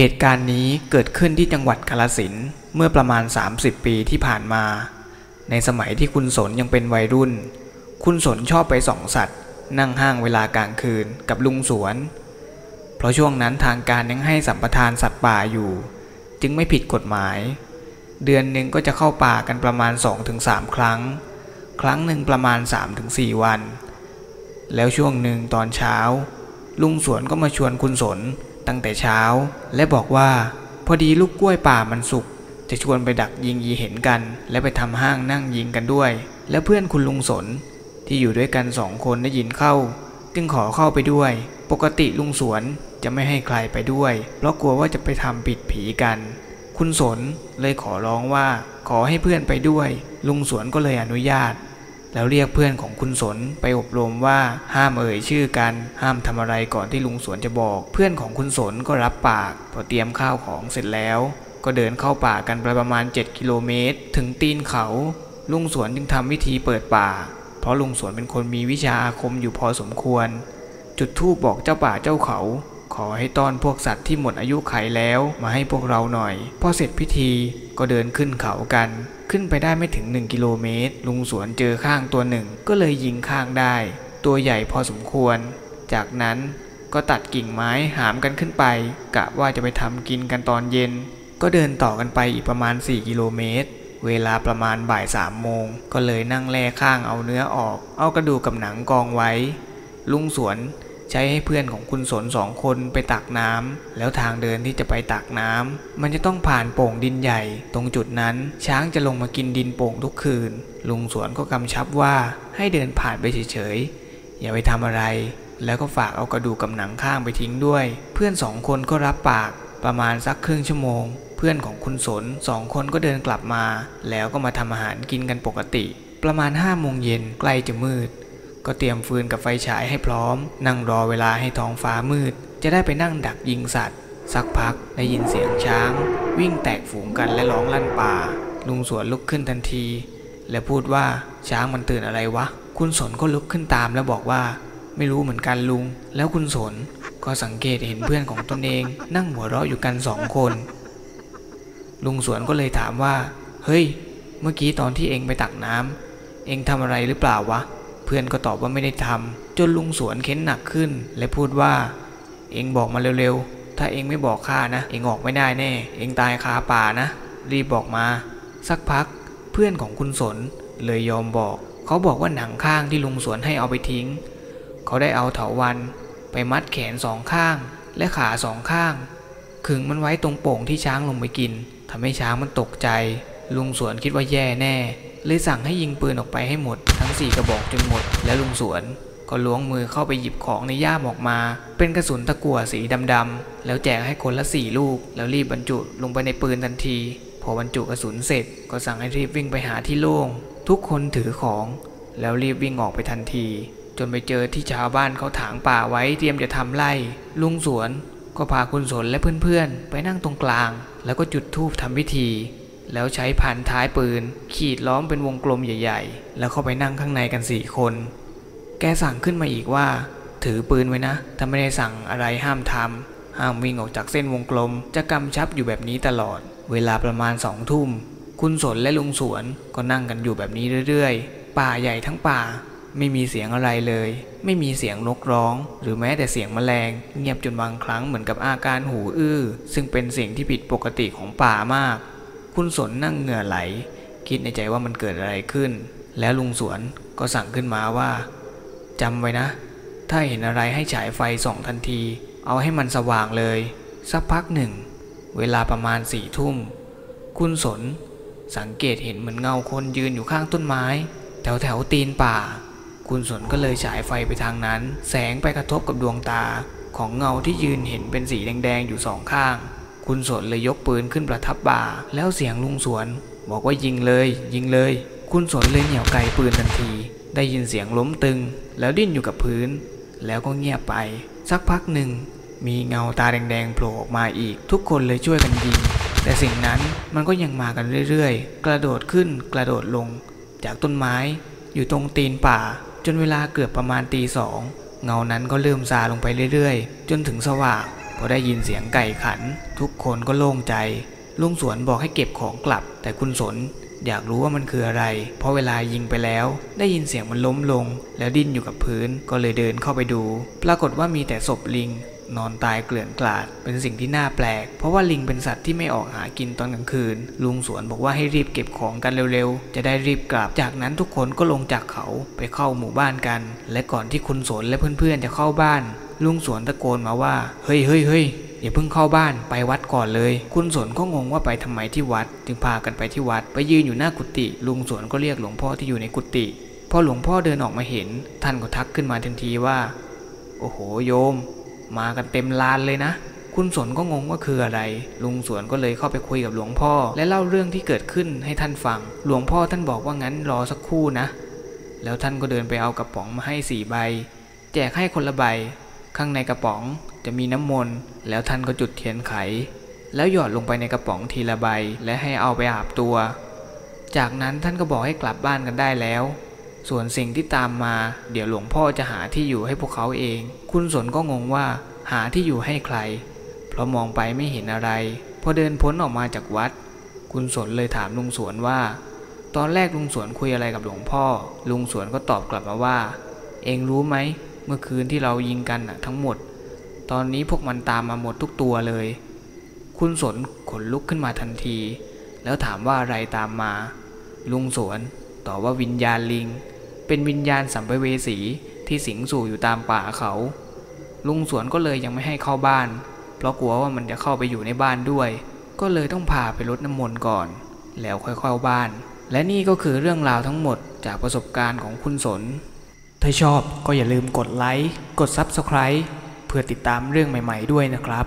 เหตุการณ์นี้เกิดขึ้นที่จังหวัดกาลสินเมื่อประมาณ 30 ปีที่ผ่านมา ในสมัยที่คุณสนยังเป็นวัยรุ่น คุณสนชอบไปส่องสัตว์ นั่งห้างเวลากลางคืนกับลุงสวน เพราะช่วงนั้นทางการยังให้สัมปทานสัตว์ป่าอยู่ จึงไม่ผิดกฎหมาย เดือนหนึ่งก็จะเข้าป่ากันประมาณ 2-3 ครั้ง ครั้งหนึ่งประมาณ 3-4 วัน แล้วช่วงหนึ่งตอนเช้า ลุงสวนก็มาชวนคุณสน ตั้งแต่เช้า และบอกว่า พอดีลูกกล้วยป่ามันสุก จะชวนไปดักยิงยีเห็นกัน และไปทำห้างนั่งยิงกันด้วย แล้วเพื่อนคุณลุงสน ที่อยู่ด้วยกันสองคนได้ยินเข้า จึงขอเข้าไปด้วย ปกติลุงสวนจะไม่ให้ใครไปด้วย เพราะกลัวว่าจะไปทำผิดผีกัน คุณสนเลยขอร้องว่า ขอให้เพื่อนไปด้วย ลุงสวนก็เลยอนุญาต แล้วเรียกเพื่อนของคุณสนไปอบรมว่าห้ามเอ่ยชื่อกันห้ามทำอะไรก่อนที่ลุงสวนจะบอก เพื่อนของคุณสนก็รับปาก พอเตรียมข้าวของเสร็จแล้ว ก็เดินเข้าป่ากันไปประมาณ 7 กิโลเมตร ถึงตีนเขา ลุงสวนจึงทำวิธีเปิดป่า เพราะลุงสวนเป็นคนมีวิชาอาคมอยู่พอสมควร จุดธูปบอกเจ้าป่าเจ้าเขา ขอให้ต้อนพวกสัตว์ที่หมดอายุไขแล้วมาให้พวกเราหน่อยพอเสร็จพิธีก็เดินขึ้นเขากัน ขึ้นไปได้ไม่ถึง 1 กิโลเมตร ลุงสวนเจอข้างตัวหนึ่ง ก็เลยยิงข้างได้ ตัวใหญ่พอสมควร จากนั้นก็ตัดกิ่งไม้หามกันขึ้นไป กะว่าจะไปทำกินกันตอนเย็น ก็เดินต่อกันไปอีกประมาณ 4 กิโลเมตร เวลาประมาณบ่ายสามโมง ก็เลยนั่งแล่ข้างเอาเนื้อออก เอากระดูกกับหนังกองไว้ ลุงสวน ใช้ให้เพื่อนของคุณสนสองคนไปตักน้ำแล้วทางเดินที่จะไปตักน้ำมันจะต้องผ่านโป่งดินใหญ่ ตรงจุดนั้นช้างจะลงมากินดินโป่งทุกคืน ลุงสวนก็กำชับว่าให้เดินผ่านไปเฉยๆ อย่าไปทำอะไร แล้วก็ฝากเอากระดูกกับหนังข้างไปทิ้งด้วย เพื่อนสองคนก็รับปากประมาณสักครึ่งชั่วโมง เพื่อนของคุณสนสองคนก็เดินกลับมา แล้วก็มาทำอาหารกินกันปกติ ประมาณห้าโมงเย็นใกล้จะมืด ก็เตรียมฟืนกับไฟฉายให้พร้อม นั่งรอเวลาให้ท้องฟ้ามืด จะได้ไปนั่งดักยิงสัตว์ สักพักได้ยินเสียงช้าง วิ่งแตกฝูงกันและร้องลั่นป่า ลุงสวนลุกขึ้นทันที และพูดว่าช้างมันตื่นอะไรวะ คุณสนก็ลุกขึ้นตามแล้วบอกว่า ไม่รู้เหมือนกันลุง แล้วคุณสนก็สังเกตเห็นเพื่อนของตนเอง นั่งหัวเราะอยู่กันสองคน ลุงสวนก็เลยถามว่า เฮ้ย เมื่อกี้ตอนที่เองไปตักน้ำเองทำอะไรหรือเปล่าวะ เพื่อนก็ตอบว่าไม่ได้ทำจนลุงสวนเค้นหนักขึ้น และพูดว่า เองบอกมาเร็วๆ ถ้าเองไม่บอกข้านะ เองออกไม่ได้แน่ เองตายคาป่านะ รีบบอกมา สักพัก เพื่อนของคุณสนเลยยอมบอก เขาบอกว่าหนังข้างที่ลุงสวนให้เอาไปทิ้ง เขาได้เอาเถาวันไปมัดแขนสองข้าง และขาสองข้างขึงมันไว้ตรงโป่งที่ช้างลงไปกินทำให้ช้างมันตกใจ ลุงสวนคิดว่าแย่แน่ เลยสั่งให้ยิงปืนออกไปให้หมด ทั้งสี่กระบอกจนหมด แล้วลุงสวนก็ล้วงมือเข้าไปหยิบของในย่ามออกมา เป็นกระสุนตะกั่วสีดำๆ แล้วแจกให้คนละสี่ลูก แล้วรีบบรรจุลงไปในปืนทันที พอบรรจุกระสุนเสร็จ ก็สั่งให้รีบวิ่งไปหาที่โล่ง ทุกคนถือของ แล้วรีบวิ่งออกไปทันที จนไปเจอที่ชาวบ้านเขาถางป่าไว้เตรียมจะทำไร่ ลุงสวนก็พาคุณสนและเพื่อนๆ ไปนั่งตรงกลาง แล้วก็จุดธูปทำพิธี แล้วใช้พันท้ายปืน ขีดล้อมเป็นวงกลมใหญ่ ๆ แล้วเข้าไปนั่งข้างในกันสี่คน แกสั่งขึ้นมาอีกว่า ถือปืนไว้นะ ถ้าไม่ได้สั่งอะไรห้ามทำห้ามวิ่งออกจากเส้นวงกลม จะกำชับอยู่แบบนี้ตลอด เวลาประมาณสองทุ่ม คุณสนและลุงสวนก็นั่งกันอยู่แบบนี้เรื่อยๆ ป่าใหญ่ทั้งป่า ไม่มีเสียงอะไรเลย ไม่มีเสียงนกร้อง หรือแม้แต่เสียงแมลง เงียบจนบางครั้งเหมือนกับอาการหูอื้อ ซึ่งเป็นสิ่งที่ผิดปกติของป่ามาก คุณสนนั่งเหงื่อไหล คิดในใจว่ามันเกิดอะไรขึ้น แล้วลุงสวนก็สั่งขึ้นมาว่าจำไว้นะ ถ้าเห็นอะไรให้ฉายไฟส่องทันที เอาให้มันสว่างเลย สักพักหนึ่ง เวลาประมาณสี่ทุ่ม คุณสนสังเกตเห็นเหมือนเงาคนยืนอยู่ข้างต้นไม้ แถวแถวๆตีนป่า คุณสนก็เลยฉายไฟไปทางนั้น แสงไปกระทบกับดวงตาของเงาที่ยืนเห็นเป็นสีแดงๆอยู่สองข้าง คุณสนเลยยกปืนขึ้นประทับบ่า แล้วเสียงลุงสวน บอกว่ายิงเลย ยิงเลย คุณสนเลยเหนี่ยวไกปืนทันที ได้ยินเสียงล้มตึง แล้วดิ้นอยู่กับพื้น แล้วก็เงียบไป สักพักหนึ่ง มีเงาตาแดงๆโผล่ออกมาอีก ทุกคนเลยช่วยกันยิง แต่สิ่งนั้นมันก็ยังมากันเรื่อยๆ กระโดดขึ้นกระโดดลง จากต้นไม้ อยู่ตรงตีนป่า จนเวลาเกือบประมาณตีสองเงานั้นก็เริ่มซาลงไปเรื่อยๆ จนถึงสว่าง พอได้ยินเสียงไก่ขัน ทุกคนก็โล่งใจ ลุงสวนบอกให้เก็บของกลับ แต่คุณสนอยากรู้ว่ามันคืออะไร เพราะเวลายิงไปแล้ว ได้ยินเสียงมันล้มลง แล้วดิ้นอยู่กับพื้นก็เลยเดินเข้าไปดู ปรากฏว่ามีแต่ศพลิง นอนตายเกลื่อนกลาด เป็นสิ่งที่น่าแปลก เพราะว่าลิงเป็นสัตว์ที่ไม่ออกหากินตอนกลางคืน ลุงสวนบอกว่าให้รีบเก็บของกันเร็วๆ จะได้รีบกลับ จากนั้นทุกคนก็ลงจากเขาไปเข้าหมู่บ้านกัน และก่อนที่คุณสนและเพื่อนๆจะเข้าบ้าน ลุงสวนตะโกนมาว่า เฮ้ยเฮ้ยเฮ้ยอย่าเพิ่งเข้าบ้านไปวัดก่อนเลย คุณสนก็งงว่าไปทำไมที่วัด จึงพากันไปที่วัด ไปยืนอยู่หน้ากุฏิลุงสวนก็เรียกหลวงพ่อที่อยู่ในกุฏิพอหลวงพ่อเดินออกมาเห็น ท่านก็ทักขึ้นมาทันทีว่า โอ้โหโยม มากันเต็มลานเลยนะ คุณสนก็งงว่าคืออะไร ลุงสวนก็เลยเข้าไปคุยกับหลวงพ่อ และเล่าเรื่องที่เกิดขึ้นให้ท่านฟัง หลวงพ่อท่านบอกว่างั้นรอสักครู่นะ แล้วท่านก็เดินไปเอากระป๋องมาให้สี่ใบ แจกให้คนละใบ ข้างในกระป๋องจะมีน้ำมนต์แล้วท่านก็จุดเทียนไข แล้วหยอดลงไปในกระป๋องทีละใบและให้เอาไปอาบตัว จากนั้นท่านก็บอกให้กลับบ้านกันได้แล้ว ส่วนสิ่งที่ตามมา เดี๋ยวหลวงพ่อจะหาที่อยู่ให้พวกเขาเอง คุณสนก็งงว่าหาที่อยู่ให้ใคร เพราะมองไปไม่เห็นอะไร พอเดินพ้นออกมาจากวัด คุณสนเลยถามลุงสวนว่า ตอนแรกลุงสวนคุยอะไรกับหลวงพ่อ ลุงสวนก็ตอบกลับมาว่า เองรู้ไหม เมื่อคืนที่เรายิงกันน่ะทั้งหมด ตอนนี้พวกมันตามมาหมดทุกตัวเลย คุณสนขนลุกขึ้นมาทันที แล้วถามว่าอะไรตามมา ลุงสวนตอบว่าวิญญาณลิง เป็นวิญญาณสัมภเวสีที่สิงสู่อยู่ตามป่าเขา ลุงสวนก็เลยยังไม่ให้เข้าบ้าน เพราะกลัวว่ามันจะเข้าไปอยู่ในบ้านด้วย ก็เลยต้องพาไปรดน้ำมนต์ก่อน แล้วค่อยเข้าบ้าน และนี่ก็คือเรื่องราวทั้งหมดจากประสบการณ์ของคุณสน ถ้าชอบก็อย่าลืมกดไลค์ กด Subscribe เพื่อติดตามเรื่องใหม่ ๆ ด้วยนะครับ